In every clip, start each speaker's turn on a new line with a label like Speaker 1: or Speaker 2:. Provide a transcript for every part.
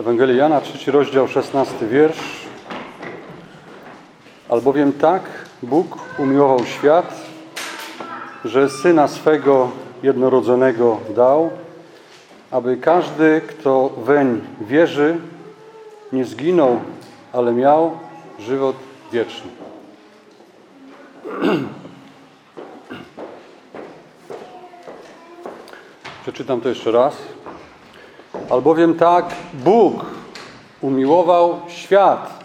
Speaker 1: Ewangelii Jana, trzeci rozdział, szesnasty wiersz. Albowiem tak Bóg umiłował świat, że Syna swego jednorodzonego dał, aby każdy, kto weń wierzy, nie zginął, ale miał żywot wieczny. Przeczytam to jeszcze raz. Albowiem tak Bóg umiłował świat,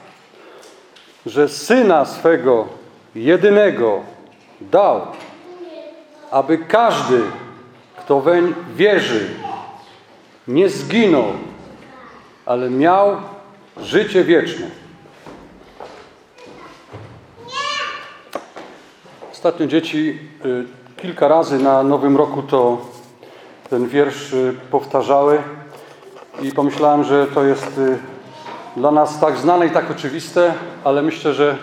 Speaker 1: że Syna swego jedynego dał, aby każdy, kto weń wierzy, nie zginął, ale miał życie wieczne. Ostatnio dzieci y, kilka razy na Nowym Roku to ten wiersz y, powtarzały i pomyślałem, że to jest y, dla nas tak znane i tak oczywiste, ale myślę, że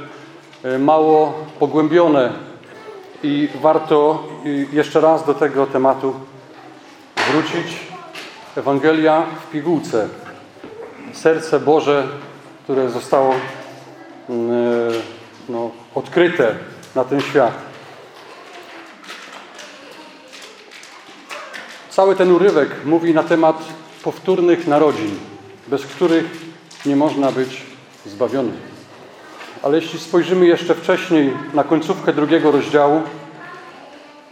Speaker 1: mało pogłębione i warto jeszcze raz do tego tematu wrócić. Ewangelia w pigułce. Serce Boże, które zostało no, odkryte na ten świat. Cały ten urywek mówi na temat powtórnych narodzin, bez których nie można być zbawionym. Ale jeśli spojrzymy jeszcze wcześniej na końcówkę drugiego rozdziału,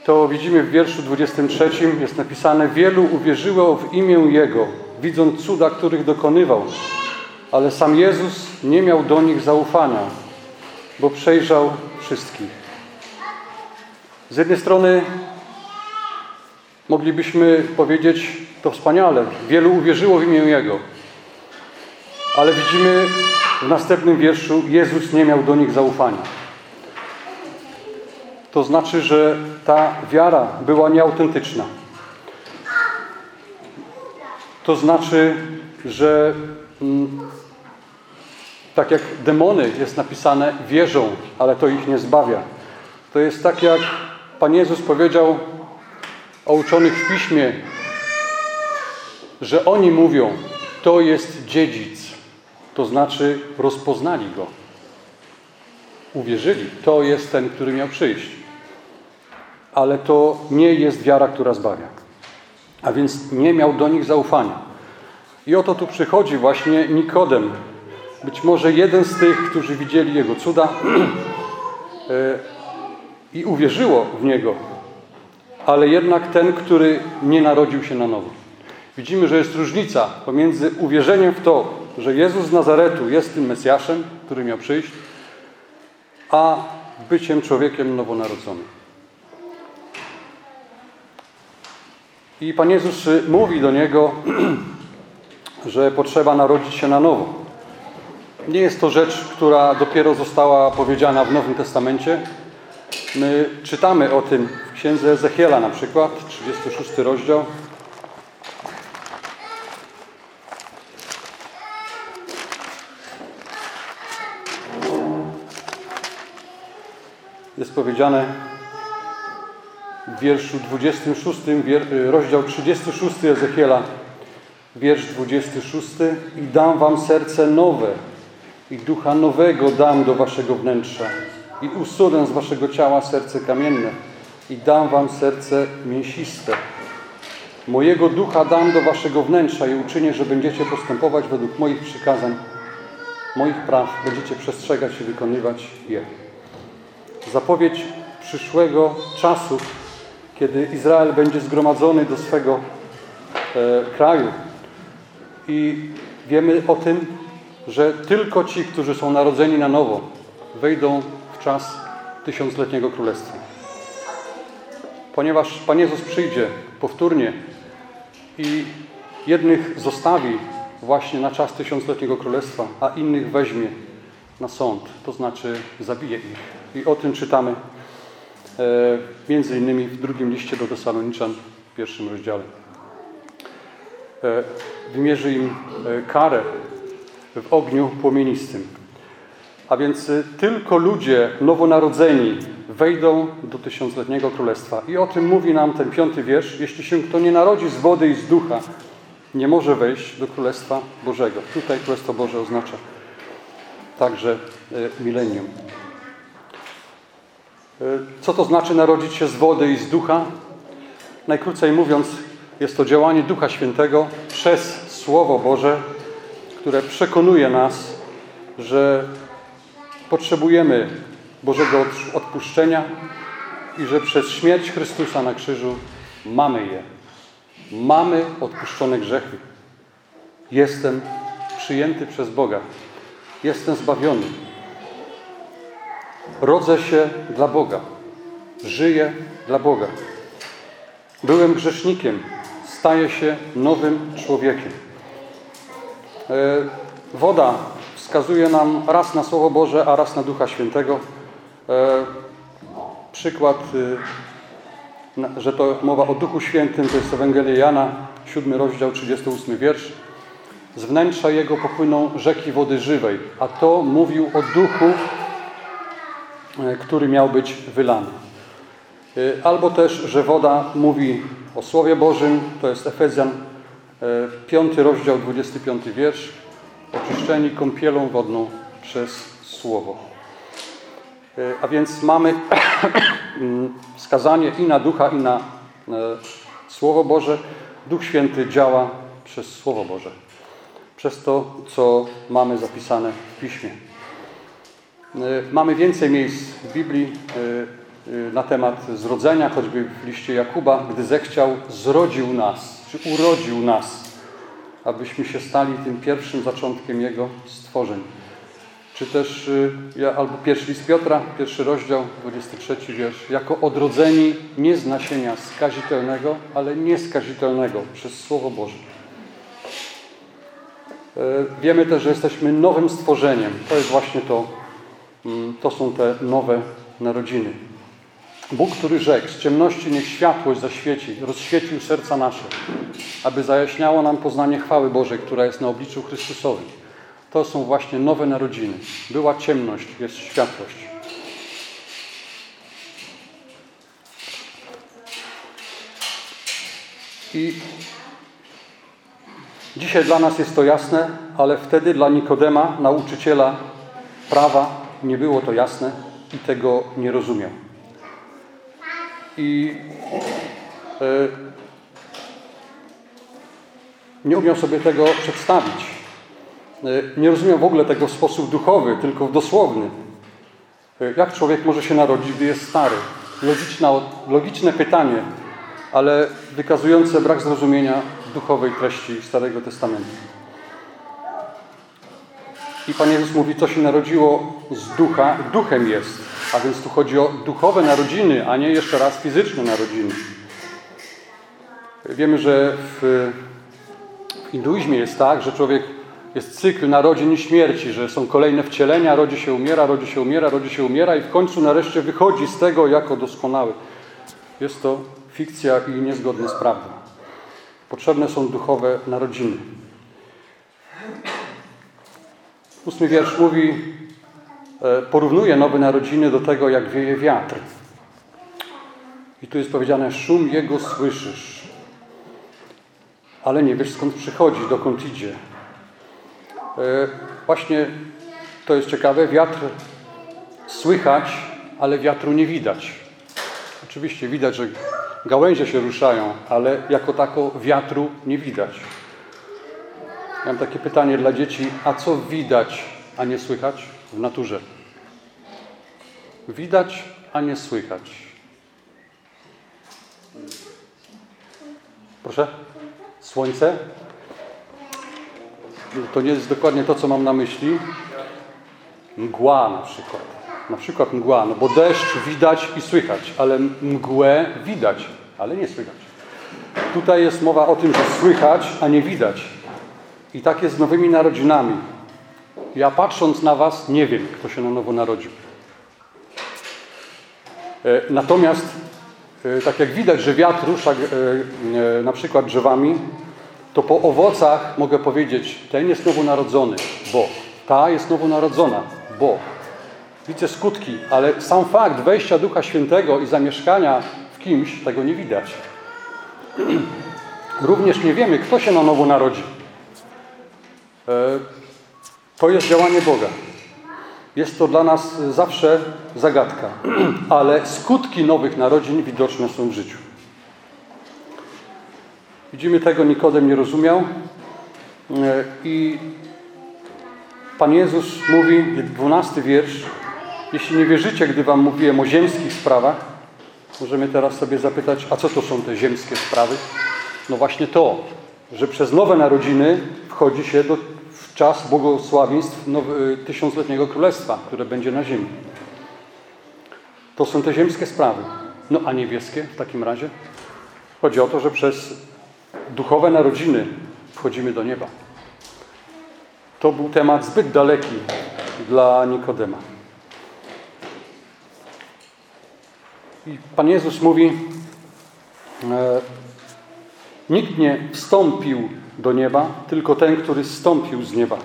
Speaker 1: to widzimy w wierszu 23 jest napisane: Wielu uwierzyło w imię Jego, widząc cuda, których dokonywał, ale sam Jezus nie miał do nich zaufania, bo przejrzał wszystkich. Z jednej strony moglibyśmy powiedzieć to wspaniale, wielu uwierzyło w imię Jego, ale widzimy w następnym wierszu, Jezus nie miał do nich zaufania. To znaczy, że ta wiara była nieautentyczna. To znaczy, że mm, tak jak demony jest napisane, wierzą, ale to ich nie zbawia. To jest tak, jak Pan Jezus powiedział o uczonych w Piśmie, że oni mówią, to jest dziedzic. To znaczy rozpoznali Go. Uwierzyli, to jest ten, który miał przyjść. Ale to nie jest wiara, która zbawia. A więc nie miał do nich zaufania. I oto tu przychodzi właśnie Nikodem. Być może jeden z tych, którzy widzieli Jego cuda i uwierzyło w Niego, ale jednak ten, który nie narodził się na nowo. Widzimy, że jest różnica pomiędzy uwierzeniem w to, że Jezus z Nazaretu jest tym Mesjaszem, który miał przyjść, a byciem człowiekiem nowonarodzonym. I Pan Jezus mówi do niego, że potrzeba narodzić się na nowo. Nie jest to rzecz, która dopiero została powiedziana w Nowym Testamencie. My czytamy o tym w księdze Ezechiela na przykład, 36 rozdział. Jest powiedziane w wierszu 26, rozdział 36 Ezechiela, wiersz 26 i dam wam serce nowe i ducha nowego dam do waszego wnętrza i usunę z waszego ciała serce kamienne i dam wam serce mięsiste. Mojego ducha dam do waszego wnętrza i uczynię, że będziecie postępować według moich przykazań, moich praw, będziecie przestrzegać i wykonywać je. Zapowiedź przyszłego czasu, kiedy Izrael będzie zgromadzony do swego e, kraju. I wiemy o tym, że tylko ci, którzy są narodzeni na nowo, wejdą w czas tysiącletniego królestwa. Ponieważ Pan Jezus przyjdzie powtórnie i jednych zostawi właśnie na czas tysiącletniego królestwa, a innych weźmie na sąd, to znaczy zabije ich. I o tym czytamy między innymi w drugim liście do Tesaloniczan w pierwszym rozdziale. Wymierzy im karę w ogniu płomienistym. A więc tylko ludzie nowonarodzeni wejdą do tysiącletniego królestwa. I o tym mówi nam ten piąty wiersz. Jeśli się kto nie narodzi z wody i z ducha, nie może wejść do Królestwa Bożego. Tutaj Królestwo Boże oznacza także e, milenium. E, co to znaczy narodzić się z wody i z ducha? Najkrócej mówiąc, jest to działanie Ducha Świętego przez Słowo Boże, które przekonuje nas, że potrzebujemy Bożego odpuszczenia i że przez śmierć Chrystusa na krzyżu mamy je. Mamy odpuszczone grzechy. Jestem przyjęty przez Boga. Jestem zbawiony. Rodzę się dla Boga. Żyję dla Boga. Byłem grzesznikiem. Staję się nowym człowiekiem. E, woda wskazuje nam raz na Słowo Boże, a raz na Ducha Świętego. E, przykład y, że to mowa o Duchu Świętym, to jest Ewangelia Jana, 7 rozdział, 38 wiersz. Z wnętrza Jego popłyną rzeki wody żywej, a to mówił o Duchu, który miał być wylany. E, albo też, że woda mówi o Słowie Bożym, to jest Efezjan, 5 e, rozdział, 25 wiersz, oczyszczeni kąpielą wodną przez Słowo. A więc mamy wskazanie i na ducha, i na e, Słowo Boże. Duch Święty działa przez Słowo Boże. Przez to, co mamy zapisane w Piśmie. E, mamy więcej miejsc w Biblii e, na temat zrodzenia, choćby w liście Jakuba, gdy zechciał, zrodził nas, czy urodził nas, abyśmy się stali tym pierwszym zaczątkiem Jego stworzeń. Czy też albo pierwszy list Piotra, pierwszy rozdział, 23 wiersz. Jako odrodzeni nie z nasienia skazitelnego, ale nieskazitelnego przez Słowo Boże. E, wiemy też, że jesteśmy nowym stworzeniem. To jest właśnie to, to są te nowe narodziny. Bóg, który rzekł, z ciemności niech światłość zaświeci, rozświecił serca nasze, aby zajaśniało nam poznanie chwały Bożej, która jest na obliczu Chrystusowym to są właśnie nowe narodziny. Była ciemność, jest światłość. I dzisiaj dla nas jest to jasne, ale wtedy dla Nikodema, nauczyciela prawa, nie było to jasne i tego nie rozumiał. I e, nie umiał sobie tego przedstawić. E, nie rozumiem w ogóle tego w sposób duchowy, tylko w dosłowny. E, jak człowiek może się narodzić, gdy jest stary? Logiczne pytanie, ale wykazujące brak zrozumienia duchowej treści Starego Testamentu. I Pan Jezus mówi, co się narodziło z ducha, duchem jest. A więc tu chodzi o duchowe narodziny, a nie jeszcze raz fizyczne narodziny. Wiemy, że w hinduizmie jest tak, że człowiek jest cykl narodzin i śmierci, że są kolejne wcielenia, rodzi się, umiera, rodzi się, umiera, rodzi się, umiera i w końcu nareszcie wychodzi z tego jako doskonały. Jest to fikcja i niezgodne z prawdą. Potrzebne są duchowe narodziny. Ósmy wiersz mówi, e, porównuje nowe narodziny do tego, jak wieje wiatr. I tu jest powiedziane, szum jego słyszysz, ale nie wiesz skąd przychodzi, dokąd idzie. E, właśnie to jest ciekawe, wiatr słychać, ale wiatru nie widać. Oczywiście widać, że gałęzie się ruszają, ale jako tako wiatru nie widać. Ja mam takie pytanie dla dzieci, a co widać, a nie słychać w naturze? Widać, a nie słychać. Proszę? Słońce? to nie jest dokładnie to, co mam na myśli. Mgła na przykład. Na przykład mgła, no bo deszcz widać i słychać, ale mgłę widać, ale nie słychać. Tutaj jest mowa o tym, że słychać, a nie widać. I tak jest z nowymi narodzinami. Ja patrząc na Was, nie wiem, kto się na nowo narodził. E, natomiast, e, tak jak widać, że wiatr rusza na przykład drzewami, to po owocach mogę powiedzieć, ten jest nowonarodzony, bo ta jest nowonarodzona, bo widzę skutki, ale sam fakt wejścia Ducha Świętego i zamieszkania w kimś, tego nie widać. Również nie wiemy, kto się na nowo narodzi. To jest działanie Boga. Jest to dla nas zawsze zagadka, ale skutki nowych narodzin widoczne są w życiu. Widzimy tego, Nikodem nie rozumiał e, i Pan Jezus mówi, dwunasty wiersz, jeśli nie wierzycie, gdy wam mówiłem o ziemskich sprawach, możemy teraz sobie zapytać, a co to są te ziemskie sprawy? No właśnie to, że przez nowe narodziny wchodzi się do czas błogosławieństw nowy, tysiącletniego królestwa, które będzie na ziemi. To są te ziemskie sprawy. No a niebieskie w takim razie? Chodzi o to, że przez duchowe narodziny wchodzimy do nieba. To był temat zbyt daleki dla Nikodema. I Pan Jezus mówi, e, nikt nie wstąpił do nieba, tylko ten, który zstąpił z nieba.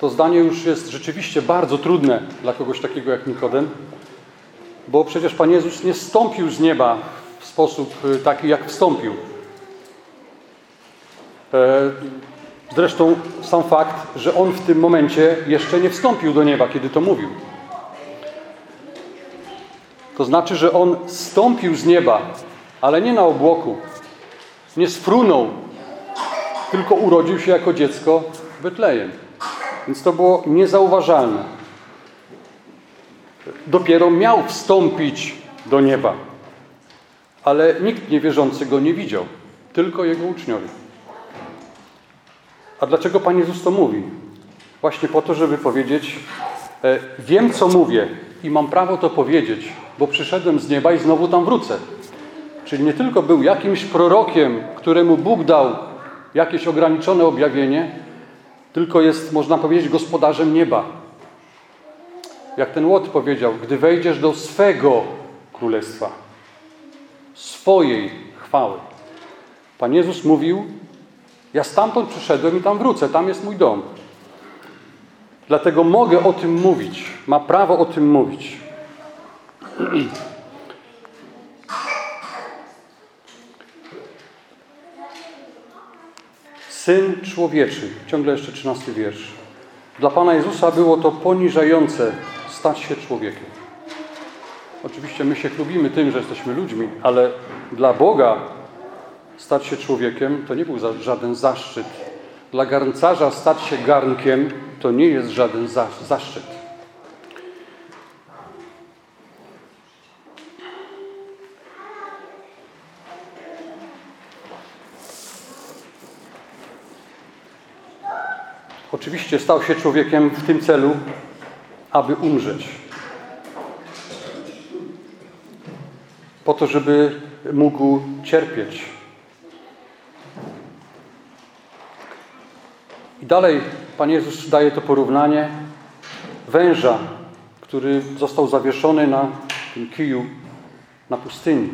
Speaker 1: To zdanie już jest rzeczywiście bardzo trudne dla kogoś takiego jak Nikodem, bo przecież Pan Jezus nie stąpił z nieba w sposób y, taki, jak wstąpił. E, zresztą sam fakt, że On w tym momencie jeszcze nie wstąpił do nieba, kiedy to mówił. To znaczy, że On stąpił z nieba, ale nie na obłoku. Nie sfrunął tylko urodził się jako dziecko w Betlejem. Więc to było niezauważalne. Dopiero miał wstąpić do nieba. Ale nikt niewierzący go nie widział. Tylko jego uczniowie. A dlaczego Pan Jezus to mówi? Właśnie po to, żeby powiedzieć e, wiem, co mówię i mam prawo to powiedzieć, bo przyszedłem z nieba i znowu tam wrócę. Czyli nie tylko był jakimś prorokiem, któremu Bóg dał jakieś ograniczone objawienie, tylko jest, można powiedzieć, gospodarzem nieba. Jak ten Łot powiedział, gdy wejdziesz do swego królestwa, swojej chwały. Pan Jezus mówił, ja stamtąd przyszedłem i tam wrócę, tam jest mój dom. Dlatego mogę o tym mówić, ma prawo o tym mówić. Syn człowieczy, ciągle jeszcze trzynasty wiersz. Dla Pana Jezusa było to poniżające stać się człowiekiem. Oczywiście my się chlubimy tym, że jesteśmy ludźmi, ale dla Boga stać się człowiekiem to nie był żaden zaszczyt. Dla garncarza stać się garnkiem to nie jest żaden zaszczyt. Oczywiście stał się człowiekiem w tym celu, aby umrzeć. Po to, żeby mógł cierpieć. I dalej Pan Jezus daje to porównanie węża, który został zawieszony na tym kiju na pustyni.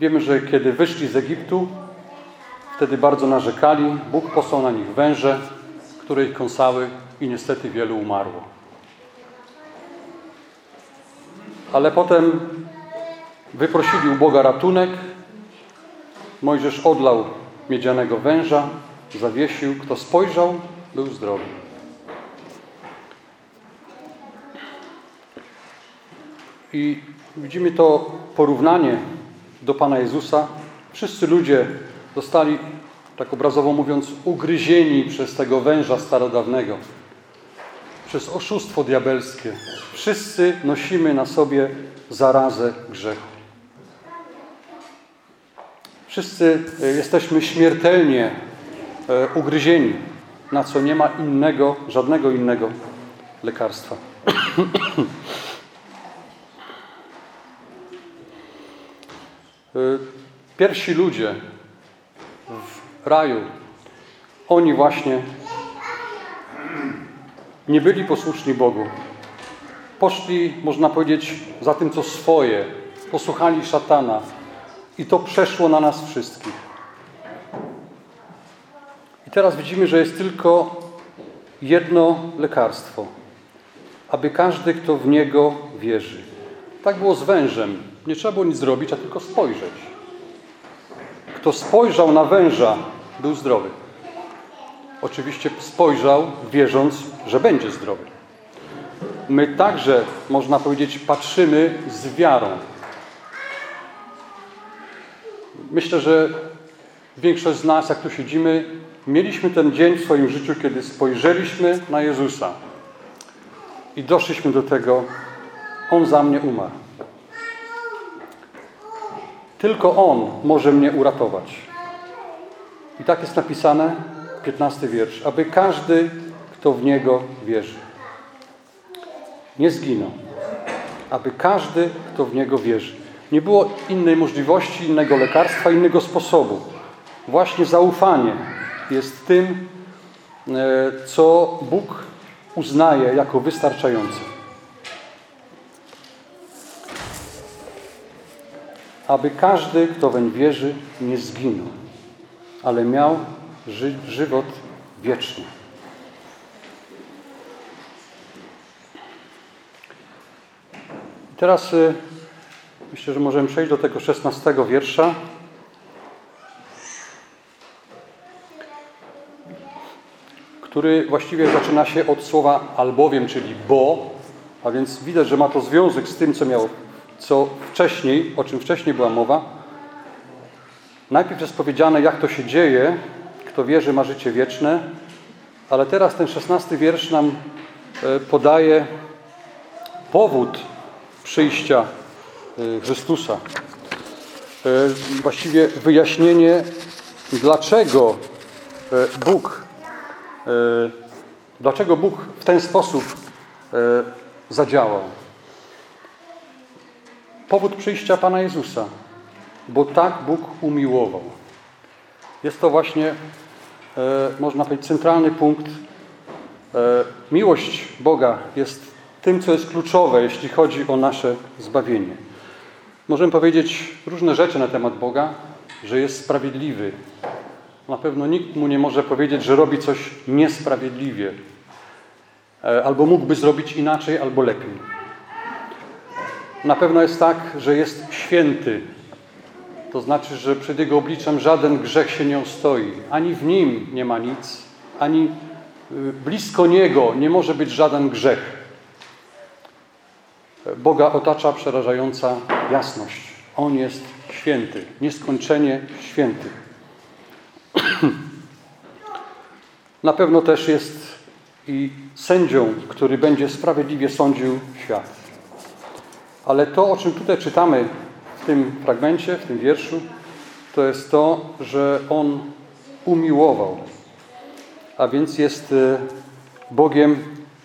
Speaker 1: Wiemy, że kiedy wyszli z Egiptu, Wtedy bardzo narzekali. Bóg posłał na nich węże, które ich kąsały i niestety wielu umarło. Ale potem wyprosili u Boga ratunek. Mojżesz odlał miedzianego węża, zawiesił. Kto spojrzał, był zdrowy. I widzimy to porównanie do Pana Jezusa. Wszyscy ludzie zostali, tak obrazowo mówiąc, ugryzieni przez tego węża starodawnego, przez oszustwo diabelskie. Wszyscy nosimy na sobie zarazę grzechu. Wszyscy e, jesteśmy śmiertelnie e, ugryzieni, na co nie ma innego, żadnego innego lekarstwa. E, pierwsi ludzie raju, oni właśnie nie byli posłuszni Bogu. poszli, można powiedzieć, za tym, co swoje, posłuchali szatana i to przeszło na nas wszystkich. I teraz widzimy, że jest tylko jedno lekarstwo, aby każdy, kto w niego wierzy. Tak było z wężem. Nie trzeba było nic zrobić, a tylko spojrzeć. Kto spojrzał na węża, był zdrowy. Oczywiście spojrzał, wierząc, że będzie zdrowy. My także, można powiedzieć, patrzymy z wiarą. Myślę, że większość z nas, jak tu siedzimy, mieliśmy ten dzień w swoim życiu, kiedy spojrzeliśmy na Jezusa i doszliśmy do tego, On za mnie umarł. Tylko On może mnie uratować. I tak jest napisane, 15 wiersz, aby każdy, kto w Niego wierzy, nie zginął. Aby każdy, kto w Niego wierzy. Nie było innej możliwości, innego lekarstwa, innego sposobu. Właśnie zaufanie jest tym, e, co Bóg uznaje jako wystarczające. Aby każdy, kto weń wierzy, nie zginął, ale miał ży żywot wieczny. Teraz y, myślę, że możemy przejść do tego szesnastego wiersza. który właściwie zaczyna się od słowa albowiem, czyli bo, a więc widać, że ma to związek z tym, co miał, co wcześniej, o czym wcześniej była mowa. Najpierw jest powiedziane, jak to się dzieje, kto wierzy, ma życie wieczne, ale teraz ten szesnasty wiersz nam e, podaje powód przyjścia e, Chrystusa. E, właściwie wyjaśnienie, dlaczego Bóg dlaczego Bóg w ten sposób zadziałał? Powód przyjścia Pana Jezusa. Bo tak Bóg umiłował. Jest to właśnie, e, można powiedzieć, centralny punkt. Miłość Boga jest tym, co jest kluczowe, jeśli chodzi o nasze zbawienie. Możemy powiedzieć różne rzeczy na temat Boga, że jest sprawiedliwy, na pewno nikt mu nie może powiedzieć, że robi coś niesprawiedliwie. E, albo mógłby zrobić inaczej, albo lepiej. Na pewno jest tak, że jest święty. To znaczy, że przed Jego obliczem żaden grzech się nie ostoi. Ani w Nim nie ma nic, ani y, blisko Niego nie może być żaden grzech. Boga otacza przerażająca jasność. On jest święty, nieskończenie święty. Na pewno też jest i sędzią, który będzie sprawiedliwie sądził świat. Ale to, o czym tutaj czytamy tym fragmencie, w tym wierszu, to jest to, że On umiłował, a więc jest e, Bogiem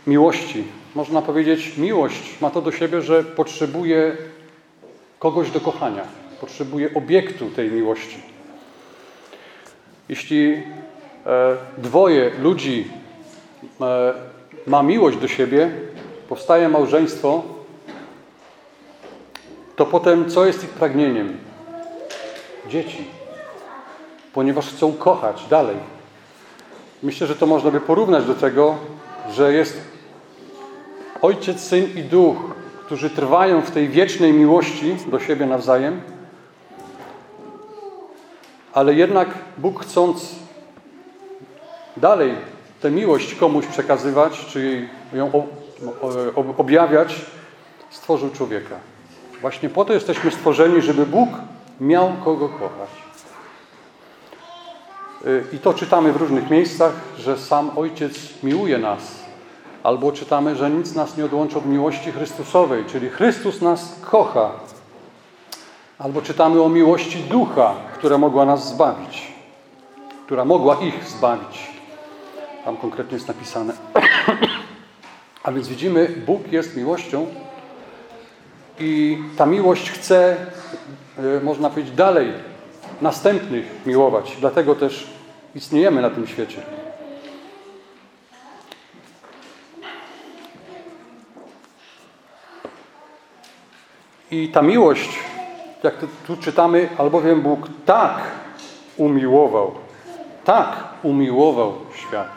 Speaker 1: miłości. Można powiedzieć, miłość ma to do siebie, że potrzebuje kogoś do kochania, potrzebuje obiektu tej miłości. Jeśli e, dwoje ludzi e, ma miłość do siebie, powstaje małżeństwo, to potem co jest ich pragnieniem? Dzieci. Ponieważ chcą kochać dalej. Myślę, że to można by porównać do tego, że jest Ojciec, Syn i Duch, którzy trwają w tej wiecznej miłości do siebie nawzajem ale jednak Bóg chcąc dalej tę miłość komuś przekazywać, czy ją objawiać, stworzył człowieka. Właśnie po to jesteśmy stworzeni, żeby Bóg miał kogo kochać. I to czytamy w różnych miejscach, że sam Ojciec miłuje nas. Albo czytamy, że nic nas nie odłączy od miłości Chrystusowej, czyli Chrystus nas kocha Albo czytamy o miłości ducha, która mogła nas zbawić, która mogła ich zbawić. Tam konkretnie jest napisane. A więc widzimy, Bóg jest miłością i ta miłość chce, e, można powiedzieć, dalej następnych miłować. Dlatego też istniejemy na tym świecie. I ta miłość, jak tu czytamy, albowiem Bóg tak umiłował, tak umiłował świat.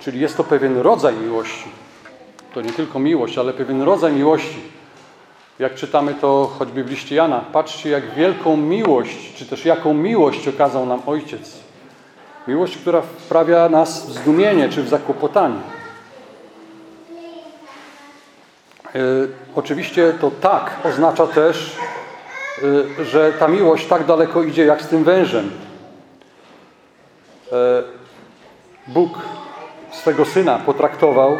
Speaker 1: Czyli jest to pewien rodzaj miłości. To nie tylko miłość, ale pewien rodzaj miłości. Jak czytamy to choćby w liście Jana, patrzcie jak wielką miłość, czy też jaką miłość okazał nam Ojciec. Miłość, która wprawia nas w zdumienie czy w zakłopotanie. E, oczywiście to tak oznacza też, e, że ta miłość tak daleko idzie jak z tym wężem. E, Bóg swego Syna potraktował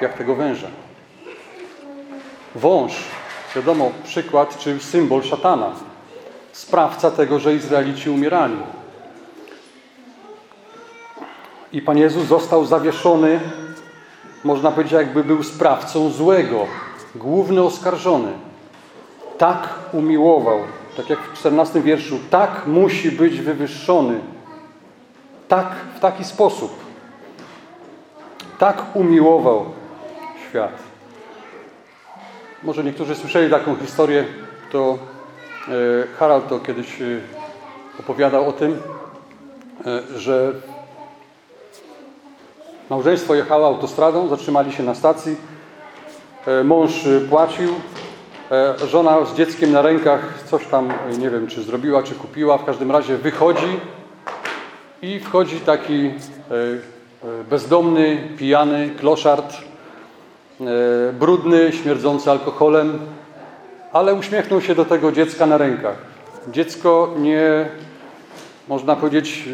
Speaker 1: jak tego węża. Wąż, wiadomo, przykład czy symbol szatana. Sprawca tego, że Izraelici umierali. I Pan Jezus został zawieszony, można powiedzieć, jakby był sprawcą złego, główny oskarżony. Tak umiłował, tak jak w 14 wierszu, tak musi być wywyższony. Tak, w taki sposób. Tak umiłował świat. Może niektórzy słyszeli taką historię, to e, Harald to kiedyś e, opowiadał o tym, e, że małżeństwo jechało autostradą, zatrzymali się na stacji, mąż płacił, żona z dzieckiem na rękach coś tam, nie wiem, czy zrobiła, czy kupiła, w każdym razie wychodzi i wchodzi taki bezdomny, pijany, kloszard, brudny, śmierdzący alkoholem, ale uśmiechnął się do tego dziecka na rękach. Dziecko nie, można powiedzieć,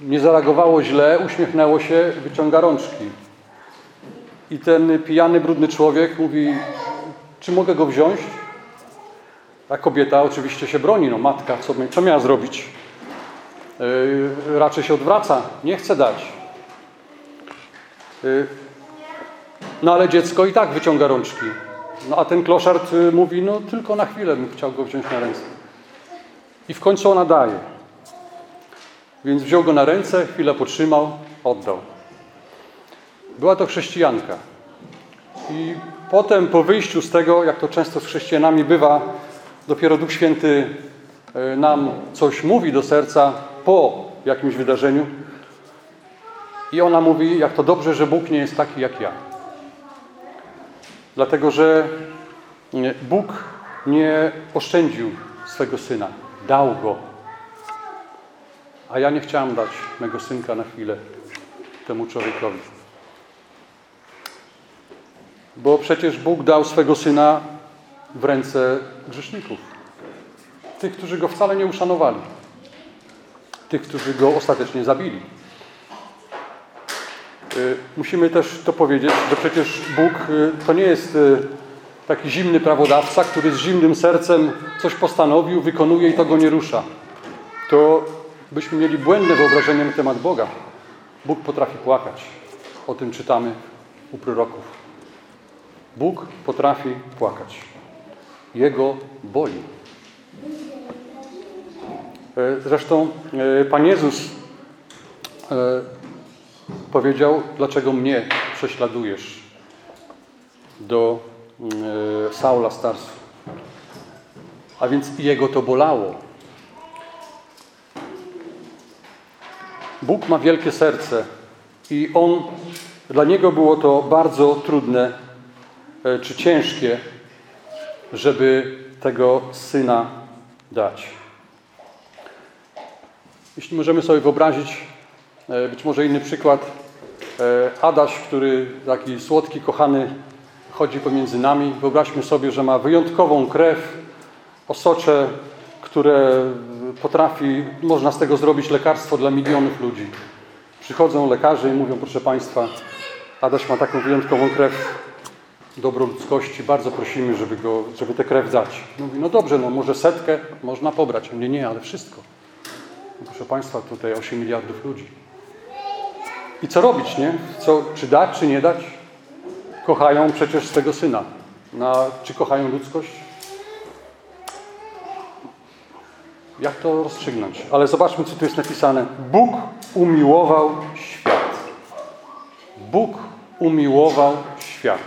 Speaker 1: nie zareagowało źle, uśmiechnęło się, wyciąga rączki. I ten pijany, brudny człowiek mówi, czy mogę go wziąć? A kobieta oczywiście się broni, no matka, co, co miała zrobić? Yy, raczej się odwraca, nie chce dać. Yy, no ale dziecko i tak wyciąga rączki. No a ten kloszard y, mówi, no tylko na chwilę bym chciał go wziąć na ręce. I w końcu ona daje. Więc wziął go na ręce, chwilę potrzymał, oddał. Była to chrześcijanka. I potem po wyjściu z tego, jak to często z chrześcijanami bywa, dopiero Duch Święty y, nam coś mówi do serca po jakimś wydarzeniu. I ona mówi, jak to dobrze, że Bóg nie jest taki jak ja. Dlatego, że Bóg nie oszczędził swego syna, dał go. A ja nie chciałem dać mego synka na chwilę temu człowiekowi. Bo przecież Bóg dał swego syna w ręce grzeszników. Tych, którzy go wcale nie uszanowali. Tych, którzy go ostatecznie zabili. Y, musimy też to powiedzieć, że przecież Bóg y, to nie jest y, taki zimny prawodawca, który z zimnym sercem coś postanowił, wykonuje i to go nie rusza. To byśmy mieli błędne wyobrażenie na temat Boga. Bóg potrafi płakać. O tym czytamy u proroków. Bóg potrafi płakać. Jego boli. Zresztą Pan Jezus powiedział, dlaczego mnie prześladujesz do e, Saula Starsu. A więc jego to bolało. Bóg ma wielkie serce i On, dla Niego było to bardzo trudne e, czy ciężkie, żeby tego Syna dać. Jeśli możemy sobie wyobrazić, E, być może inny przykład. E, Adaś, który taki słodki, kochany, chodzi pomiędzy nami. Wyobraźmy sobie, że ma wyjątkową krew, osocze, które potrafi, można z tego zrobić lekarstwo dla milionów ludzi. Przychodzą lekarze i mówią, proszę Państwa, Adaś ma taką wyjątkową krew dobro ludzkości, bardzo prosimy, żeby, go, żeby tę krew dać. Mówi, no dobrze, no może setkę można pobrać. Nie, nie, ale wszystko. Proszę Państwa, tutaj 8 miliardów ludzi. I co robić, nie? Co, czy dać, czy nie dać? Kochają przecież swego syna. Czy kochają ludzkość? Jak to rozstrzygnąć? Ale zobaczmy, co tu jest napisane. Bóg umiłował świat. Bóg umiłował świat.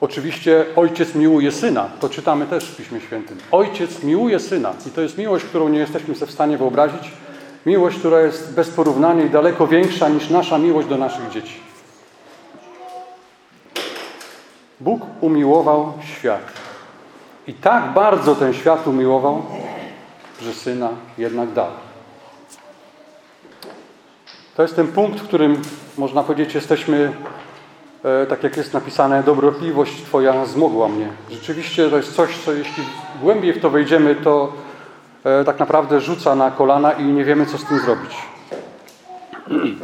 Speaker 1: Oczywiście ojciec miłuje syna, to czytamy też w Piśmie Świętym. Ojciec miłuje syna i to jest miłość, którą nie jesteśmy w stanie wyobrazić. Miłość, która jest bez porównania i daleko większa niż nasza miłość do naszych dzieci. Bóg umiłował świat. I tak bardzo ten świat umiłował, że syna jednak dał. To jest ten punkt, w którym można powiedzieć, jesteśmy, e, tak jak jest napisane, dobrotliwość Twoja zmogła mnie. Rzeczywiście to jest coś, co jeśli głębiej w to wejdziemy, to tak naprawdę rzuca na kolana i nie wiemy, co z tym zrobić.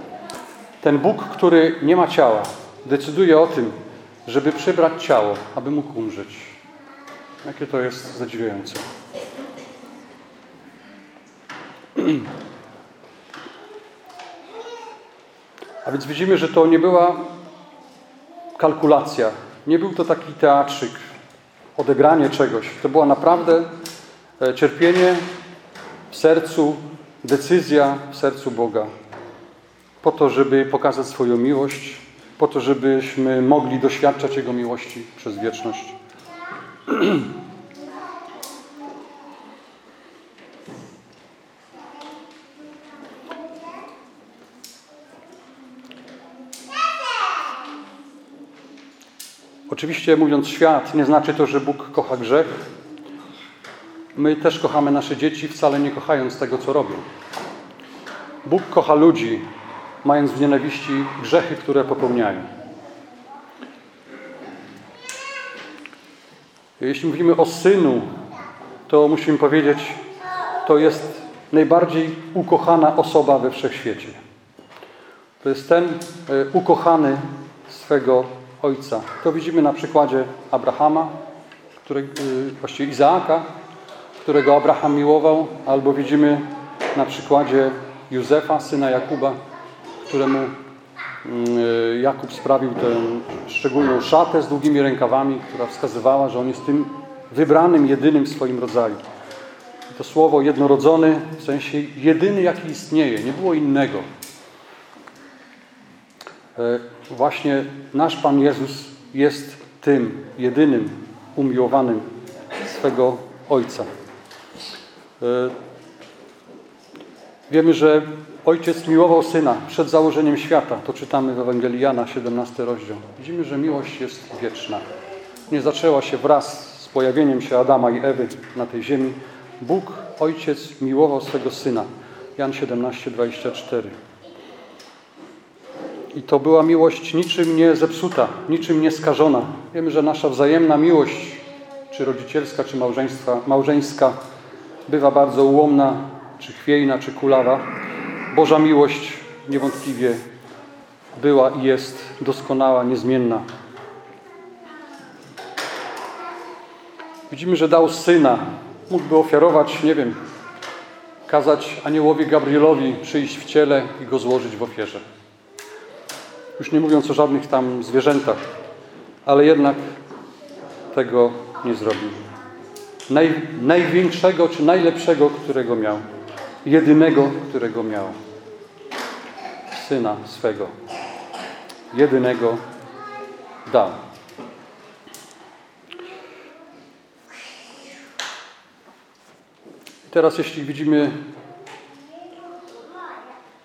Speaker 1: Ten Bóg, który nie ma ciała, decyduje o tym, żeby przybrać ciało, aby mógł umrzeć. Jakie to jest zadziwiające. A więc widzimy, że to nie była kalkulacja, nie był to taki teatrzyk, odegranie czegoś. To była naprawdę e, cierpienie w sercu, decyzja w sercu Boga. Po to, żeby pokazać swoją miłość, po to, żebyśmy mogli doświadczać Jego miłości przez wieczność. Oczywiście mówiąc świat, nie znaczy to, że Bóg kocha grzech. My też kochamy nasze dzieci, wcale nie kochając tego, co robią. Bóg kocha ludzi, mając w nienawiści grzechy, które popełniają. Jeśli mówimy o synu, to musimy powiedzieć, to jest najbardziej ukochana osoba we wszechświecie. To jest ten e, ukochany swego ojca. To widzimy na przykładzie Abrahama, który, y, właściwie Izaaka, którego Abraham miłował, albo widzimy na przykładzie Józefa, syna Jakuba, któremu y, Jakub sprawił tę szczególną szatę z długimi rękawami, która wskazywała, że on jest tym wybranym, jedynym w swoim rodzaju. To słowo jednorodzony, w sensie jedyny, jaki istnieje, nie było innego. E, właśnie nasz Pan Jezus jest tym jedynym umiłowanym swego Ojca. E, wiemy, że Ojciec miłował Syna przed założeniem świata. To czytamy w Ewangelii Jana, 17 rozdział. Widzimy, że miłość jest wieczna. Nie zaczęła się wraz z pojawieniem się Adama i Ewy na tej ziemi. Bóg, Ojciec, miłował swego Syna. Jan 17, 24. I to była miłość niczym nie zepsuta, niczym nie skażona. Wiemy, że nasza wzajemna miłość, czy rodzicielska, czy małżeństwa, małżeńska, bywa bardzo ułomna, czy chwiejna, czy kulawa. Boża miłość niewątpliwie była i jest doskonała, niezmienna. Widzimy, że dał syna. Mógłby ofiarować, nie wiem, kazać aniołowi Gabrielowi przyjść w ciele i go złożyć w ofierze. Już nie mówiąc o żadnych tam zwierzętach, ale jednak tego nie zrobił. Naj, największego czy najlepszego, którego miał. Jedynego, którego miał. Syna swego. Jedynego dał. Teraz jeśli widzimy,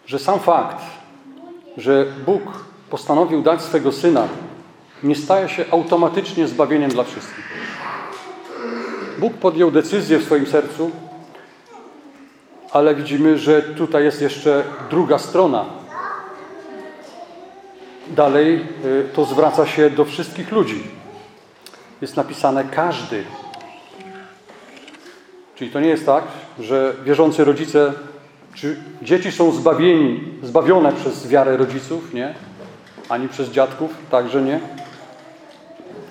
Speaker 1: że sam fakt, że Bóg postanowił dać swego Syna, nie staje się automatycznie zbawieniem dla wszystkich. Bóg podjął decyzję w swoim sercu, ale widzimy, że tutaj jest jeszcze druga strona. Dalej y, to zwraca się do wszystkich ludzi. Jest napisane każdy. Czyli to nie jest tak, że wierzący rodzice, czy dzieci są zbawieni, zbawione przez wiarę rodziców, nie? ani przez dziadków, także nie.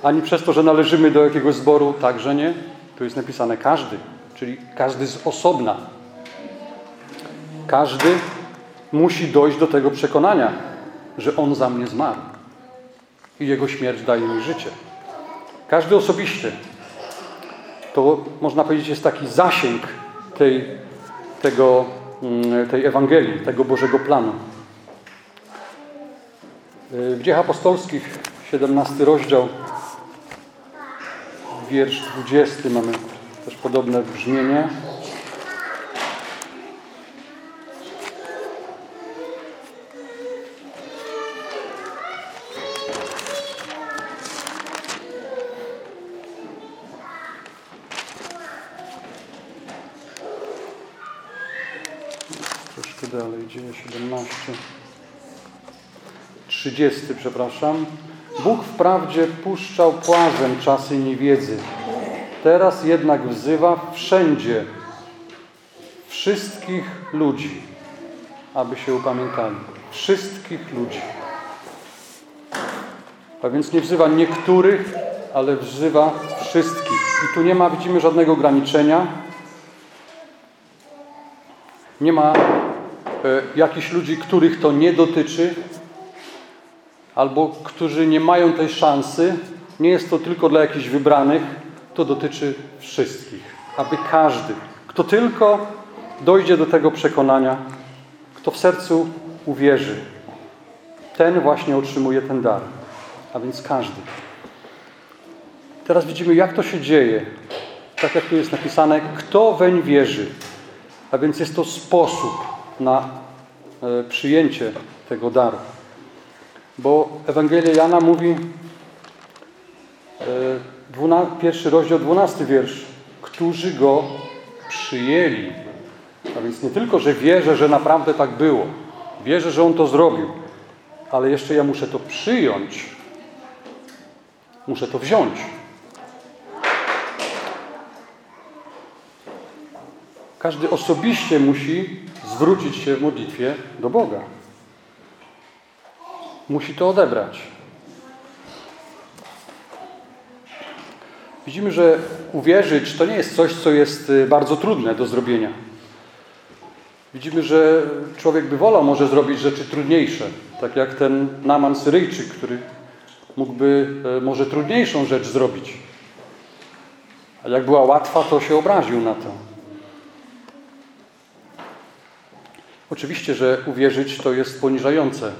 Speaker 1: Ani przez to, że należymy do jakiegoś zboru, także nie. Tu jest napisane każdy, czyli każdy z osobna. Każdy musi dojść do tego przekonania, że On za mnie zmarł i Jego śmierć daje mi życie. Każdy osobiście. To można powiedzieć jest taki zasięg tej, tego, mm, tej Ewangelii, tego Bożego planu. W Dziejach Apostolskich, 17 rozdział, wiersz 20 mamy też podobne brzmienie. Troszkę dalej, dzieje 17. 30, przepraszam. Bóg wprawdzie puszczał płazem czasy niewiedzy. Teraz jednak wzywa wszędzie wszystkich ludzi, aby się upamiętali. Wszystkich ludzi. A więc nie wzywa niektórych, ale wzywa wszystkich. I tu nie ma, widzimy, żadnego ograniczenia. Nie ma e, jakichś ludzi, których to nie dotyczy, albo którzy nie mają tej szansy. Nie jest to tylko dla jakichś wybranych, to dotyczy wszystkich. Aby każdy, kto tylko dojdzie do tego przekonania, kto w sercu uwierzy, ten właśnie otrzymuje ten dar. A więc każdy. Teraz widzimy, jak to się dzieje. Tak jak tu jest napisane, kto weń wierzy. A więc jest to sposób na e, przyjęcie tego daru. Bo Ewangelia Jana mówi, e, pierwszy rozdział, dwunasty wiersz, którzy go przyjęli. A więc nie tylko, że wierzę, że naprawdę tak było, wierzę, że on to zrobił, ale jeszcze ja muszę to przyjąć, muszę to wziąć. Każdy osobiście musi zwrócić się w modlitwie do Boga. Musi to odebrać. Widzimy, że uwierzyć to nie jest coś, co jest y, bardzo trudne do zrobienia. Widzimy, że człowiek by wolał może zrobić rzeczy trudniejsze, tak jak ten Naman Syryjczyk, który mógłby y, może trudniejszą rzecz zrobić. A jak była łatwa, to się obraził na to. Oczywiście, że uwierzyć to jest poniżające,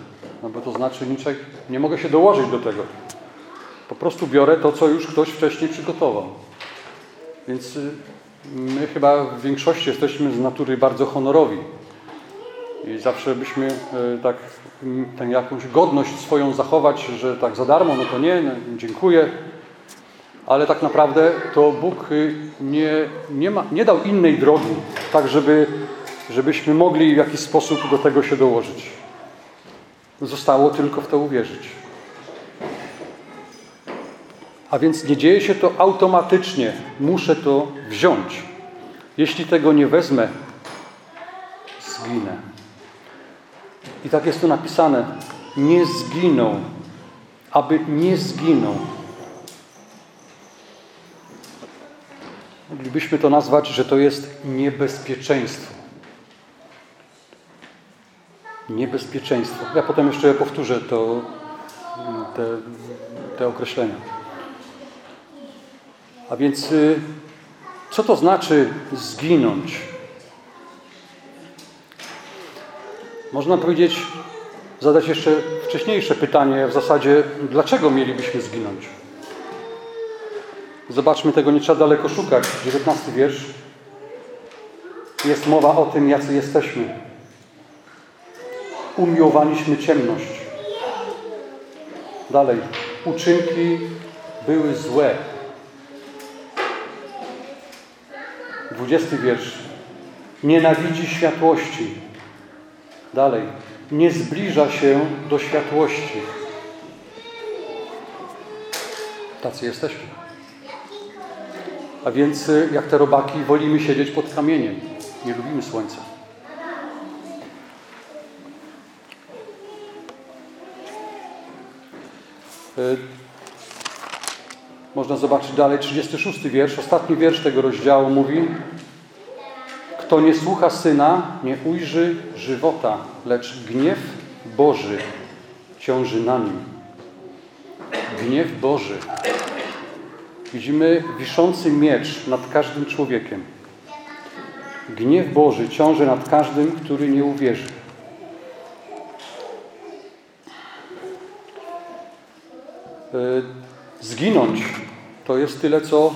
Speaker 1: no bo to znaczy niczek, nie mogę się dołożyć do tego. Po prostu biorę to, co już ktoś wcześniej przygotował. Więc y, my chyba w większości jesteśmy z natury bardzo honorowi. I zawsze byśmy y, tak tę jakąś godność swoją zachować, że tak za darmo, no to nie, no, dziękuję. Ale tak naprawdę to Bóg y, nie, nie, ma, nie dał innej drogi, tak żeby żebyśmy mogli w jakiś sposób do tego się dołożyć. Zostało tylko w to uwierzyć. A więc nie dzieje się to automatycznie. Muszę to wziąć. Jeśli tego nie wezmę, zginę. I tak jest tu napisane. Nie zginą. Aby nie zginął. Moglibyśmy to nazwać, że to jest niebezpieczeństwo niebezpieczeństwo. Ja potem jeszcze powtórzę to, te, te określenia. A więc y, co to znaczy zginąć? Można powiedzieć, zadać jeszcze wcześniejsze pytanie w zasadzie, dlaczego mielibyśmy zginąć? Zobaczmy, tego nie trzeba daleko szukać. 19 wiersz. Jest mowa o tym, jacy jesteśmy umiłowaliśmy ciemność. Dalej. Uczynki były złe. Dwudziesty wiersz. Nienawidzi światłości. Dalej. Nie zbliża się do światłości. Tacy jesteśmy. A więc, jak te robaki, wolimy siedzieć pod kamieniem. Nie lubimy słońca. Można zobaczyć dalej 36 wiersz. Ostatni wiersz tego rozdziału mówi Kto nie słucha Syna, nie ujrzy żywota, lecz gniew Boży ciąży na nim. Gniew Boży. Widzimy wiszący miecz nad każdym człowiekiem. Gniew Boży ciąży nad każdym, który nie uwierzy. Zginąć to jest tyle, co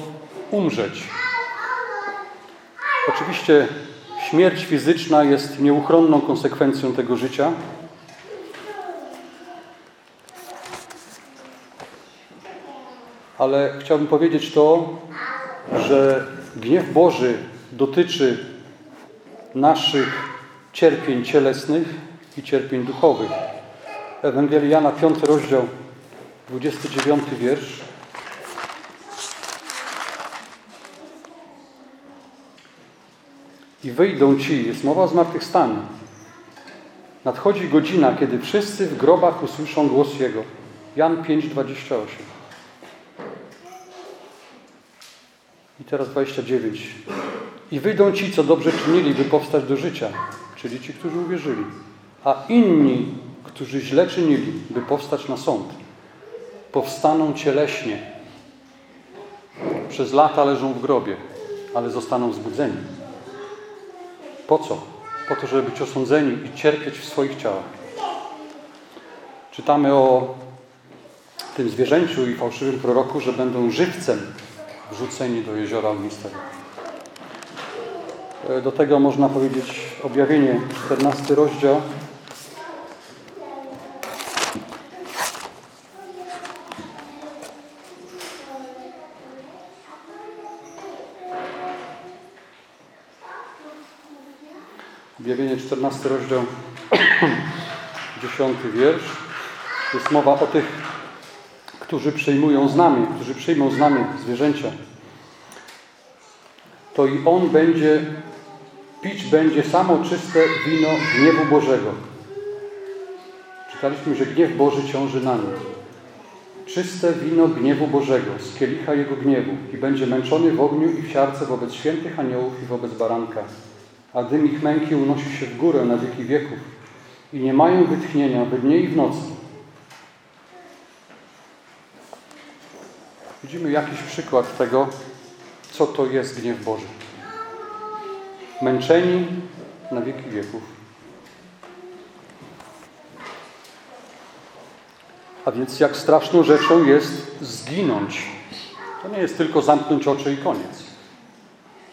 Speaker 1: umrzeć. Oczywiście śmierć fizyczna jest nieuchronną konsekwencją tego życia. Ale chciałbym powiedzieć to, że gniew Boży dotyczy naszych cierpień cielesnych i cierpień duchowych. Ewangelii Jana, 5 rozdział, 29 wiersz. I wyjdą ci, jest mowa o zmartwychwstaniu. Nadchodzi godzina, kiedy wszyscy w grobach usłyszą głos Jego. Jan 5, 28. I teraz 29. I wyjdą ci, co dobrze czynili, by powstać do życia, czyli ci, którzy uwierzyli. A inni, którzy źle czynili, by powstać na sąd. Powstaną cieleśnie. Przez lata leżą w grobie, ale zostaną wzbudzeni. Po co? Po to, żeby być osądzeni i cierpieć w swoich ciałach. Czytamy o tym zwierzęciu i fałszywym proroku, że będą żywcem wrzuceni do jeziora ognistego. Do tego można powiedzieć objawienie, 14 rozdział. Objawienie 14 rozdział, 10 wiersz. Jest mowa o tych, którzy przyjmują znamię, którzy przyjmą znamię zwierzęcia. To i on będzie, pić będzie samo czyste wino gniewu Bożego. Czytaliśmy, że gniew Boży ciąży na nim. Czyste wino gniewu Bożego, z kielicha Jego gniewu i będzie męczony w ogniu i w siarce wobec świętych aniołów i wobec baranka a dym ich męki unosi się w górę na wieki wieków i nie mają wytchnienia we dnie i w nocy. Widzimy jakiś przykład tego, co to jest gniew Boży. Męczeni na wieki wieków. A więc jak straszną rzeczą jest zginąć. To nie jest tylko zamknąć oczy i koniec.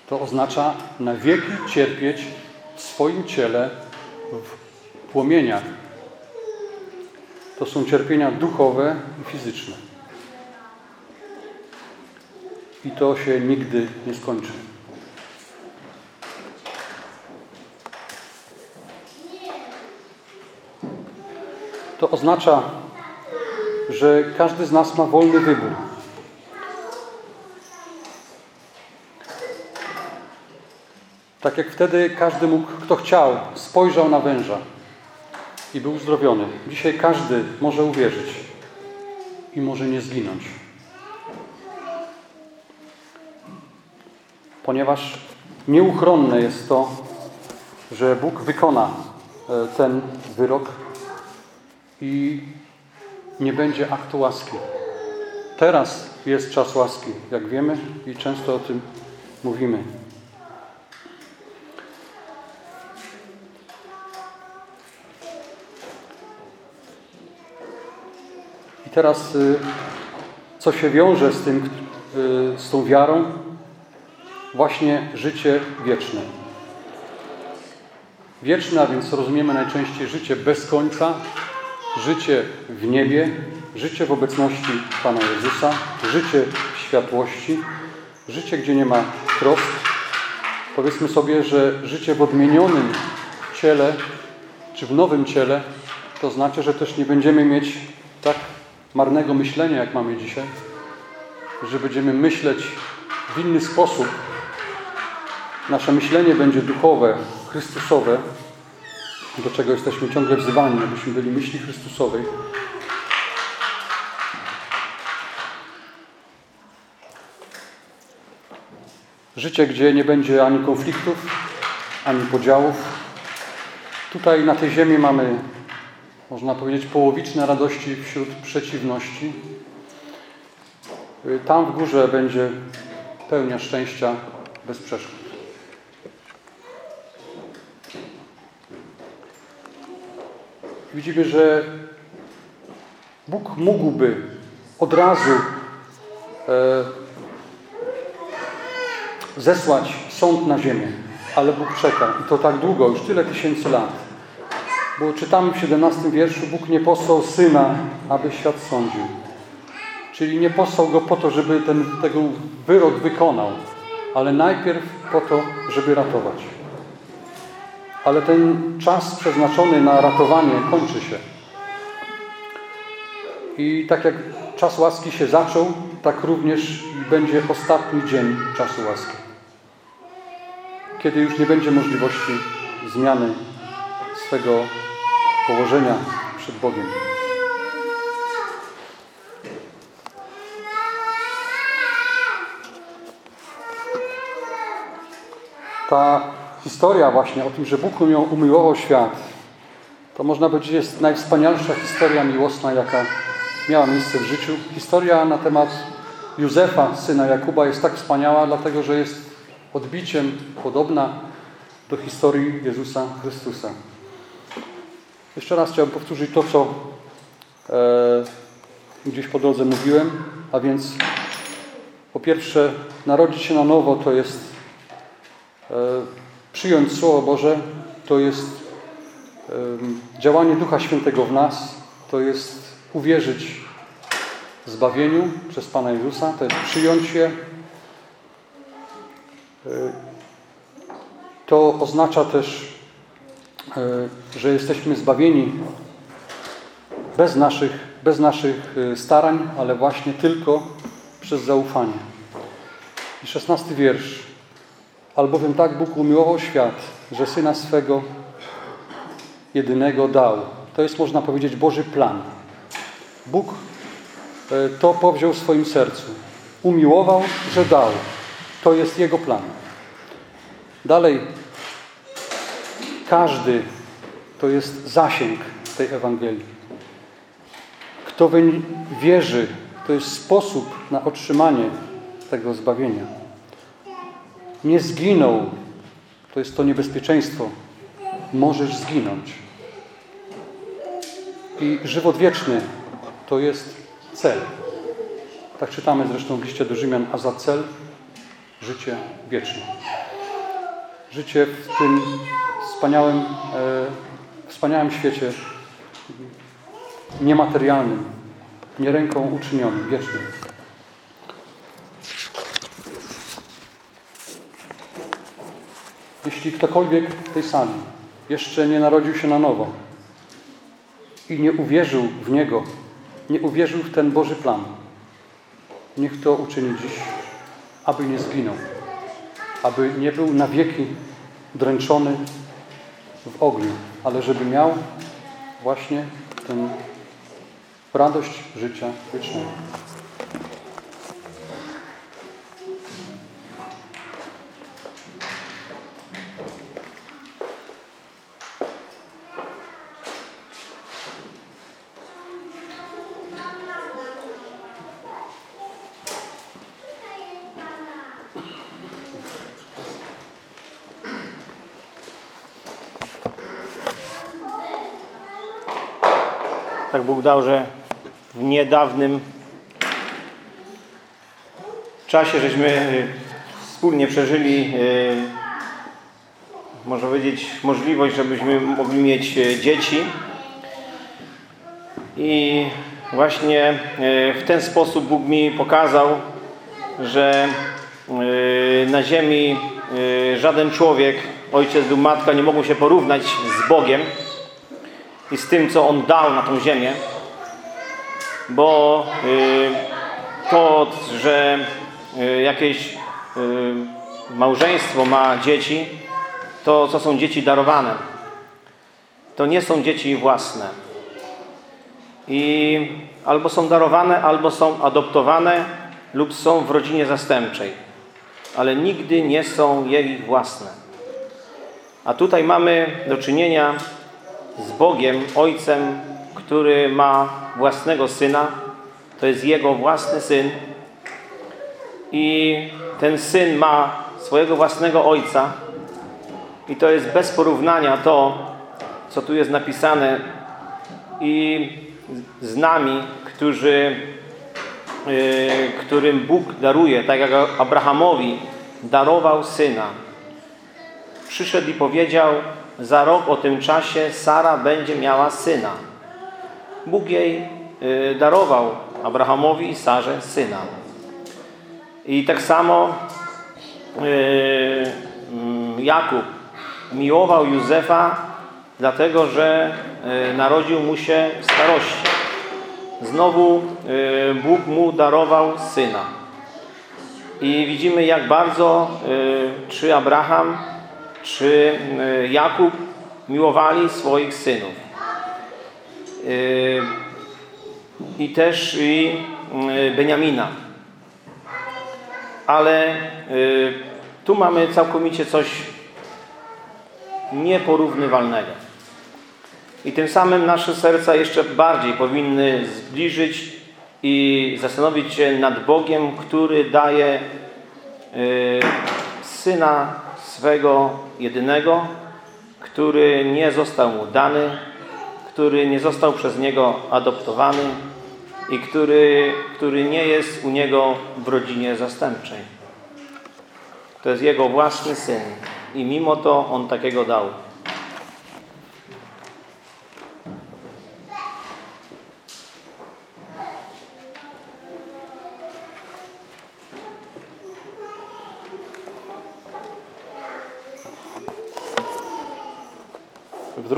Speaker 1: To oznacza na wieki cierpieć w swoim ciele w płomieniach. To są cierpienia duchowe i fizyczne. I to się nigdy nie skończy. To oznacza, że każdy z nas ma wolny wybór. Tak jak wtedy każdy mógł, kto chciał, spojrzał na węża i był uzdrowiony. Dzisiaj każdy może uwierzyć i może nie zginąć. Ponieważ nieuchronne jest to, że Bóg wykona e, ten wyrok i nie będzie aktu łaski. Teraz jest czas łaski, jak wiemy i często o tym mówimy. Teraz, y, co się wiąże z tym, y, z tą wiarą? Właśnie życie wieczne. Wieczne, a więc rozumiemy najczęściej życie bez końca, życie w niebie, życie w obecności Pana Jezusa, życie w światłości, życie, gdzie nie ma trosk. Powiedzmy sobie, że życie w odmienionym ciele, czy w nowym ciele, to znaczy, że też nie będziemy mieć tak marnego myślenia, jak mamy dzisiaj, że będziemy myśleć w inny sposób. Nasze myślenie będzie duchowe, Chrystusowe, do czego jesteśmy ciągle wzywani, abyśmy byli myśli Chrystusowej. Życie, gdzie nie będzie ani konfliktów, ani podziałów. Tutaj na tej ziemi mamy można powiedzieć, połowiczne radości wśród przeciwności. Y, tam w górze będzie pełnia szczęścia bez przeszkód. Widzimy, że Bóg mógłby od razu e, zesłać sąd na ziemię, ale Bóg czeka i to tak długo, już tyle tysięcy lat. Bo czytamy w 17 wierszu, Bóg nie posłał Syna, aby świat sądził. Czyli nie posłał Go po to, żeby ten tego wyrok wykonał, ale najpierw po to, żeby ratować. Ale ten czas przeznaczony na ratowanie kończy się. I tak jak czas łaski się zaczął, tak również będzie ostatni dzień czasu łaski. Kiedy już nie będzie możliwości zmiany swego położenia przed Bogiem. Ta historia właśnie o tym, że Bóg umiłował świat, to można powiedzieć jest najwspanialsza historia miłosna, jaka miała miejsce w życiu. Historia na temat Józefa, syna Jakuba jest tak wspaniała, dlatego że jest odbiciem podobna do historii Jezusa Chrystusa. Jeszcze raz chciałbym powtórzyć to, co e, gdzieś po drodze mówiłem, a więc po pierwsze narodzić się na nowo to jest e, przyjąć Słowo Boże, to jest e, działanie Ducha Świętego w nas, to jest uwierzyć zbawieniu przez Pana Jezusa, to jest przyjąć je. To oznacza też, że jesteśmy zbawieni bez naszych, bez naszych e, starań, ale właśnie tylko przez zaufanie. I szesnasty wiersz. Albowiem tak Bóg umiłował świat, że Syna swego jedynego dał. To jest, można powiedzieć, Boży plan. Bóg to powziął w swoim sercu. Umiłował, że dał. To jest Jego plan. Dalej, każdy to jest zasięg tej Ewangelii. Kto wierzy, to jest sposób na otrzymanie tego zbawienia. Nie zginął, to jest to niebezpieczeństwo. Możesz zginąć. I żywot wieczny to jest cel. Tak czytamy zresztą w liście do Rzymian, a za cel życie wieczne. Życie w tym wspaniałym, e, wspaniałym świecie niematerialnym, nie ręką uczynionym, wiecznym. Jeśli ktokolwiek w tej sali jeszcze nie narodził się na nowo i nie uwierzył w Niego, nie uwierzył w ten Boży plan, niech to uczyni dziś, aby nie zginął, aby nie był na wieki dręczony w ogniu, ale żeby miał właśnie tę radość życia wiecznego.
Speaker 2: Bóg dał, że w niedawnym czasie żeśmy y, wspólnie przeżyli, y, można powiedzieć, możliwość, żebyśmy mogli mieć y, dzieci. I właśnie w ten sposób Bóg mi pokazał, że na ziemi żaden człowiek, ojciec lub matka nie mogą się porównać z Bogiem i z tym, co On dał na tą ziemię. Bo y, to, że y, jakieś y, małżeństwo ma dzieci, to co są dzieci darowane. To nie są dzieci własne. I albo są darowane, albo są adoptowane, lub są w rodzinie zastępczej. Ale nigdy nie są jej własne. A tutaj mamy do czynienia z Bogiem, Ojcem, który ma własnego Syna. To jest Jego własny Syn. I ten Syn ma swojego własnego Ojca. I to jest bez porównania to, co tu jest napisane. I z nami, którzy, yy, którym Bóg daruje, tak jak Abrahamowi darował syna. Przyszedł i powiedział, za rok o tym czasie Sara będzie miała syna. Bóg jej y, darował Abrahamowi i Sarze syna. I tak samo y, mm, Jakub miłował Józefa, dlatego że y, narodził mu się w starości. Znowu Bóg mu darował syna. I widzimy, jak bardzo czy Abraham, czy y, Jakub miłowali swoich synów. Y, I też i y, Beniamina. Ale tu mamy całkowicie coś nieporównywalnego. I tym samym nasze serca jeszcze bardziej powinny zbliżyć i zastanowić się nad Bogiem, który daje Syna swego jedynego, który nie został mu dany, który nie został przez Niego adoptowany i który, który nie jest u Niego w rodzinie zastępczej. To jest Jego własny Syn i mimo to On takiego dał.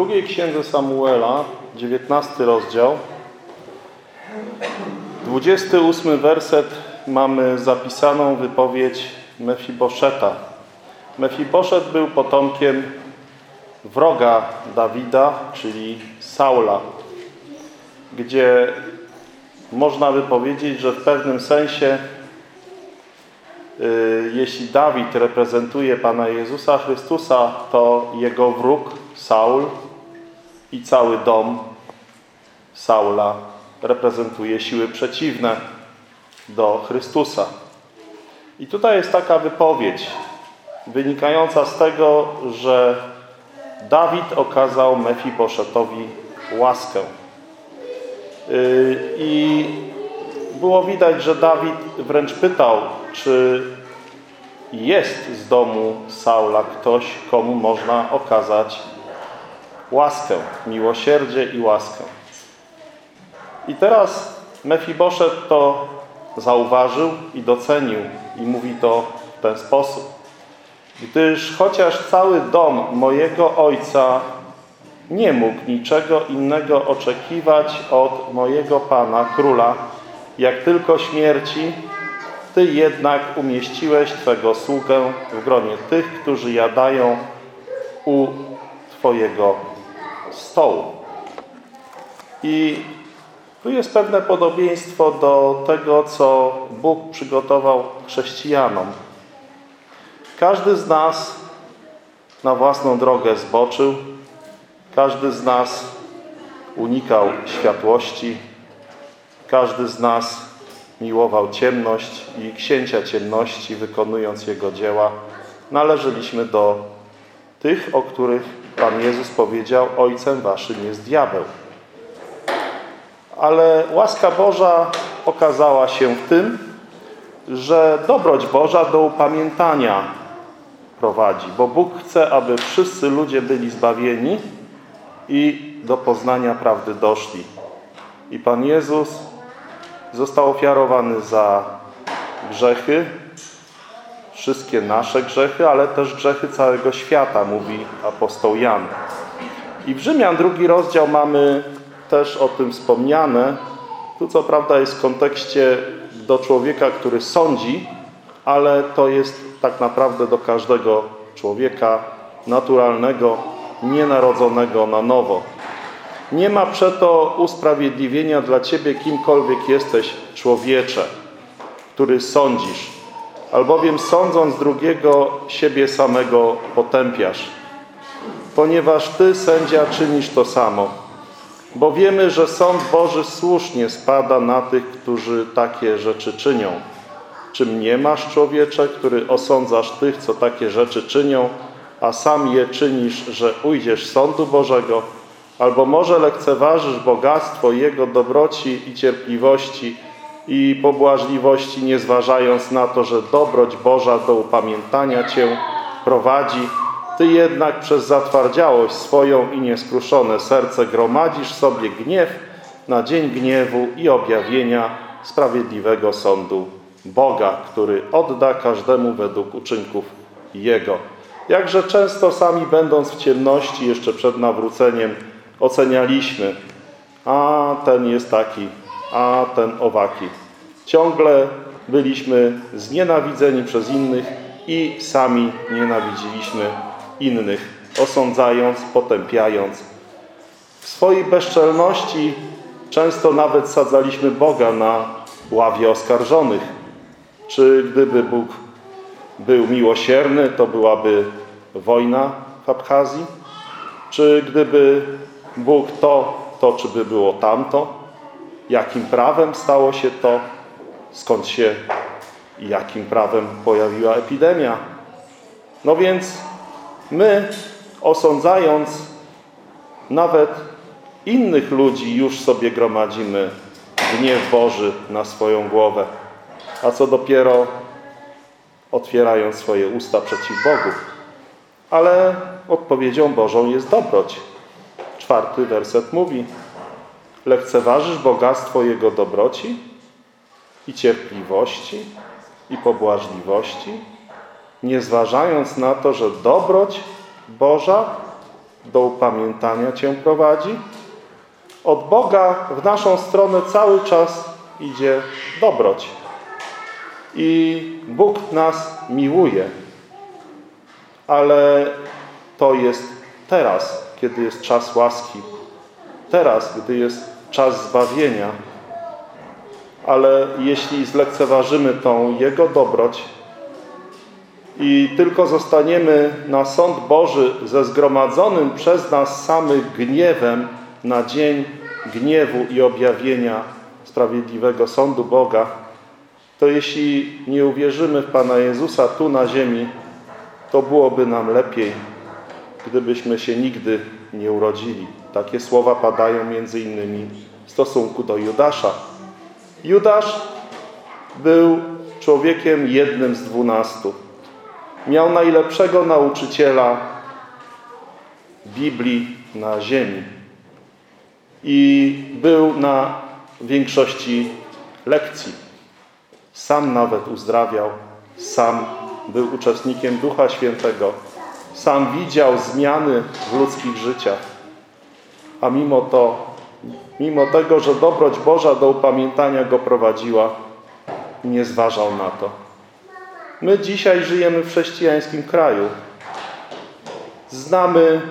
Speaker 3: Drugiej księdze Samuela, 19 rozdział, 28 werset mamy zapisaną wypowiedź Mefiboszeta. Mefiboszet był potomkiem wroga Dawida, czyli Saula, gdzie można by powiedzieć, że w pewnym sensie y, jeśli Dawid reprezentuje Pana Jezusa Chrystusa, to jego wróg Saul i cały dom Saula reprezentuje siły przeciwne do Chrystusa. I tutaj jest taka wypowiedź wynikająca z tego, że Dawid okazał Mefiboszetowi łaskę. Yy, I było widać, że Dawid wręcz pytał, czy jest z domu Saula ktoś, komu można okazać łaskę, miłosierdzie i łaskę. I teraz Mefiboszet to zauważył i docenił i mówi to w ten sposób. Gdyż chociaż cały dom mojego ojca nie mógł niczego innego oczekiwać od mojego Pana, Króla, jak tylko śmierci, Ty jednak umieściłeś Twego sługę w gronie tych, którzy jadają u Twojego stołu. I tu jest pewne podobieństwo do tego, co Bóg przygotował chrześcijanom. Każdy z nas na własną drogę zboczył, każdy z nas unikał światłości, każdy z nas miłował ciemność i księcia ciemności, wykonując jego dzieła. Należeliśmy do tych, o których Pan Jezus powiedział, Ojcem waszym jest diabeł. Ale łaska Boża okazała się w tym, że dobroć Boża do upamiętania prowadzi, bo Bóg chce, aby wszyscy ludzie byli zbawieni i do poznania prawdy doszli. I Pan Jezus został ofiarowany za grzechy, wszystkie nasze grzechy, ale też grzechy całego świata, mówi apostoł Jan. I w Rzymian drugi rozdział mamy też o tym wspomniane. Tu co prawda jest w kontekście do człowieka, który sądzi, ale to jest tak naprawdę do każdego człowieka naturalnego, nienarodzonego na nowo. Nie ma przeto usprawiedliwienia dla Ciebie, kimkolwiek jesteś, człowiecze, który sądzisz, albowiem sądząc drugiego, siebie samego potępiasz. Ponieważ Ty, sędzia, czynisz to samo. Bo wiemy, że sąd Boży słusznie spada na tych, którzy takie rzeczy czynią. Czym nie masz, człowiecze, który osądzasz tych, co takie rzeczy czynią, a sam je czynisz, że ujdziesz sądu Bożego, albo może lekceważysz bogactwo Jego dobroci i cierpliwości i pobłażliwości, nie zważając na to, że dobroć Boża do upamiętania Cię prowadzi, Ty jednak przez zatwardziałość swoją i nieskruszone serce gromadzisz sobie gniew na dzień gniewu i objawienia sprawiedliwego sądu Boga, który odda każdemu według uczynków Jego. Jakże często sami będąc w ciemności jeszcze przed nawróceniem ocenialiśmy, a ten jest taki, a ten owaki. Ciągle byliśmy znienawidzeni przez innych i sami nienawidziliśmy innych, osądzając, potępiając. W swojej bezczelności często nawet sadzaliśmy Boga na ławie oskarżonych. Czy gdyby Bóg był miłosierny, to byłaby wojna w Abchazji? Czy gdyby Bóg to, to czy by było tamto? Jakim prawem stało się to? Skąd się i jakim prawem pojawiła epidemia? No więc my, osądzając nawet innych ludzi, już sobie gromadzimy gniew Boży na swoją głowę. A co dopiero otwierając swoje usta przeciw Bogu. Ale odpowiedzią Bożą jest dobroć. Czwarty werset mówi: Lekceważysz bogactwo Jego dobroci i cierpliwości i pobłażliwości, nie zważając na to, że dobroć Boża do upamiętania Cię prowadzi? Od Boga w naszą stronę cały czas idzie dobroć. I Bóg nas miłuje, ale to jest teraz, kiedy jest czas łaski, teraz, gdy jest czas zbawienia. Ale jeśli zlekceważymy tą Jego dobroć i tylko zostaniemy na sąd Boży ze zgromadzonym przez nas samych gniewem na dzień gniewu i objawienia sprawiedliwego sądu Boga, to jeśli nie uwierzymy w Pana Jezusa tu na ziemi, to byłoby nam lepiej, gdybyśmy się nigdy nie urodzili. Takie słowa padają między innymi w stosunku do Judasza. Judasz był człowiekiem jednym z dwunastu. Miał najlepszego nauczyciela Biblii na ziemi. I był na większości lekcji. Sam nawet uzdrawiał, sam był uczestnikiem Ducha Świętego, sam widział zmiany w ludzkich życiach. A mimo to, mimo tego, że dobroć Boża do upamiętania go prowadziła, nie zważał na to. My dzisiaj żyjemy w chrześcijańskim kraju. Znamy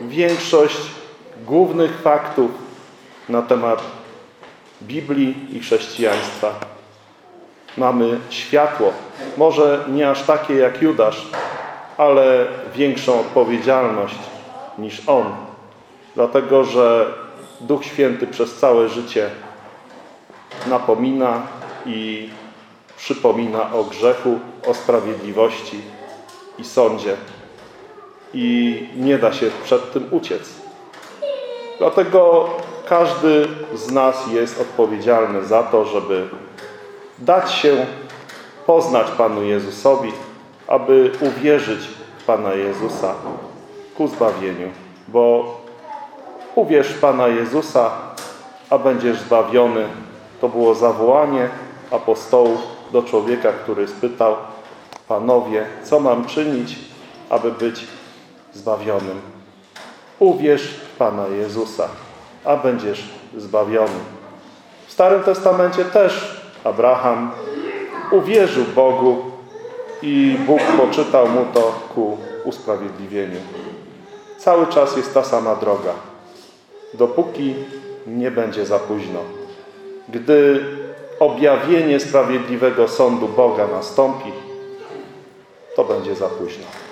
Speaker 3: większość głównych faktów na temat Biblii i chrześcijaństwa. Mamy światło, może nie aż takie jak Judasz, ale większą odpowiedzialność niż on. Dlatego, że Duch Święty przez całe życie napomina i przypomina o grzechu, o sprawiedliwości i sądzie. I nie da się przed tym uciec. Dlatego każdy z nas jest odpowiedzialny za to, żeby dać się poznać Panu Jezusowi, aby uwierzyć w Pana Jezusa ku zbawieniu. Bo uwierz Pana Jezusa, a będziesz zbawiony. To było zawołanie apostołów do człowieka, który spytał Panowie, co mam czynić, aby być zbawionym? Uwierz Pana Jezusa, a będziesz zbawiony. W Starym Testamencie też Abraham uwierzył Bogu i Bóg poczytał mu to ku usprawiedliwieniu. Cały czas jest ta sama droga. Dopóki nie będzie za późno. Gdy objawienie sprawiedliwego sądu Boga nastąpi, to będzie za późno.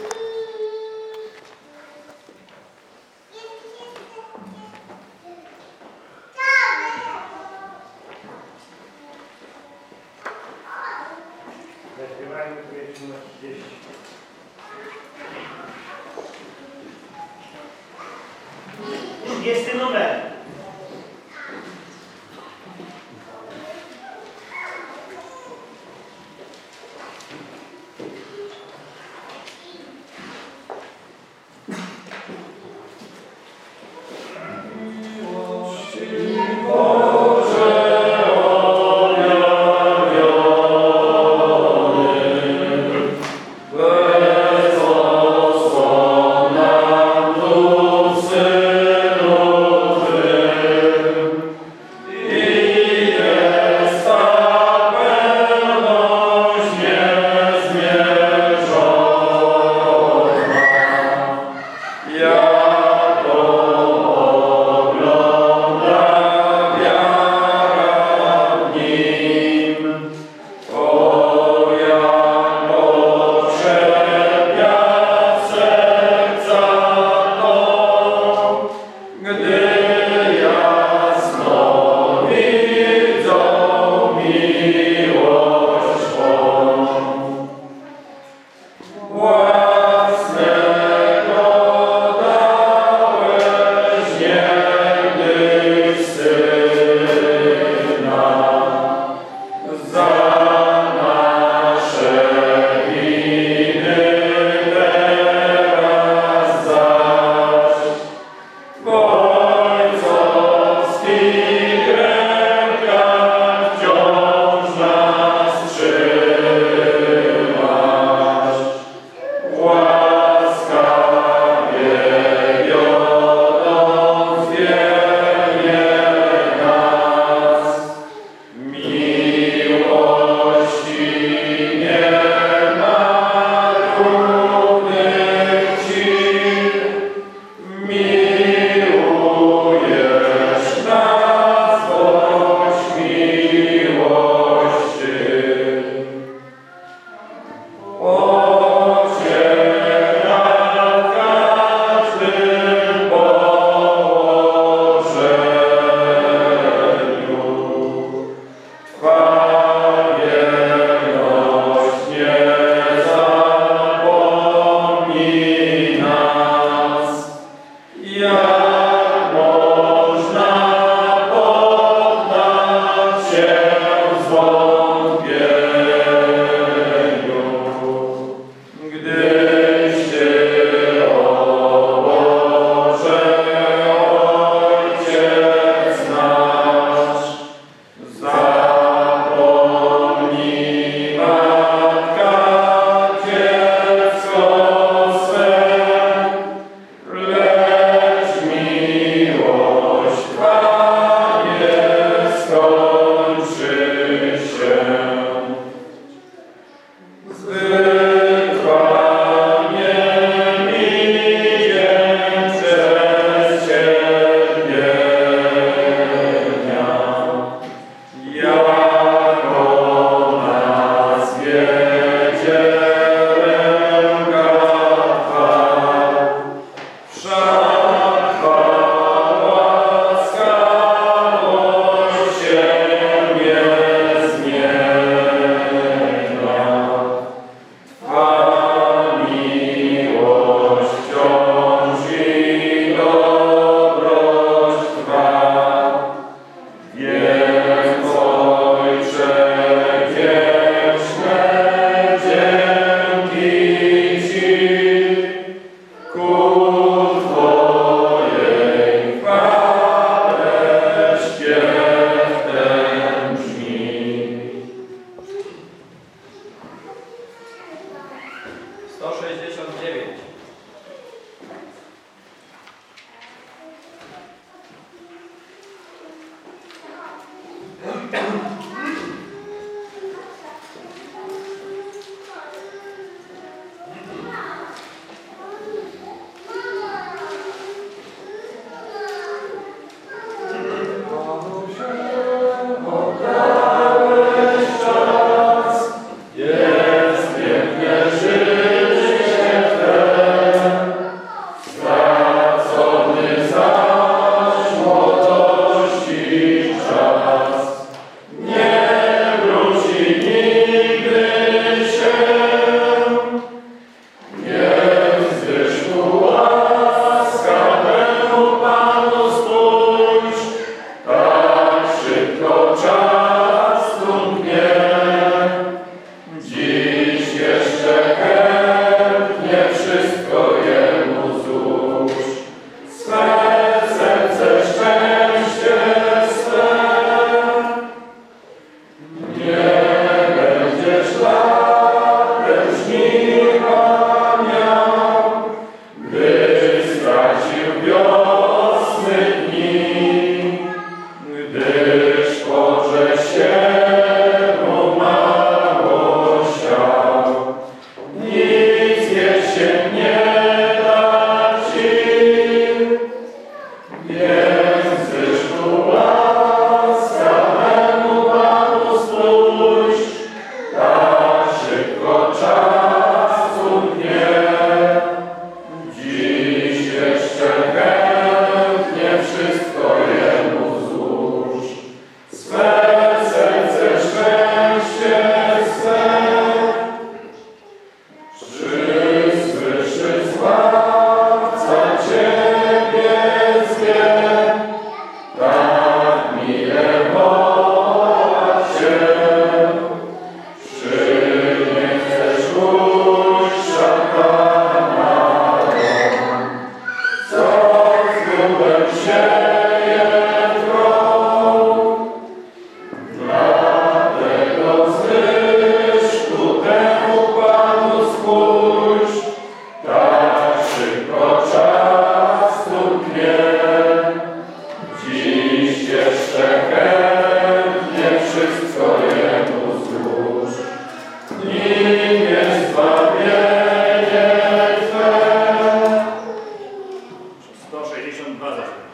Speaker 4: 162
Speaker 5: zaszkodzi.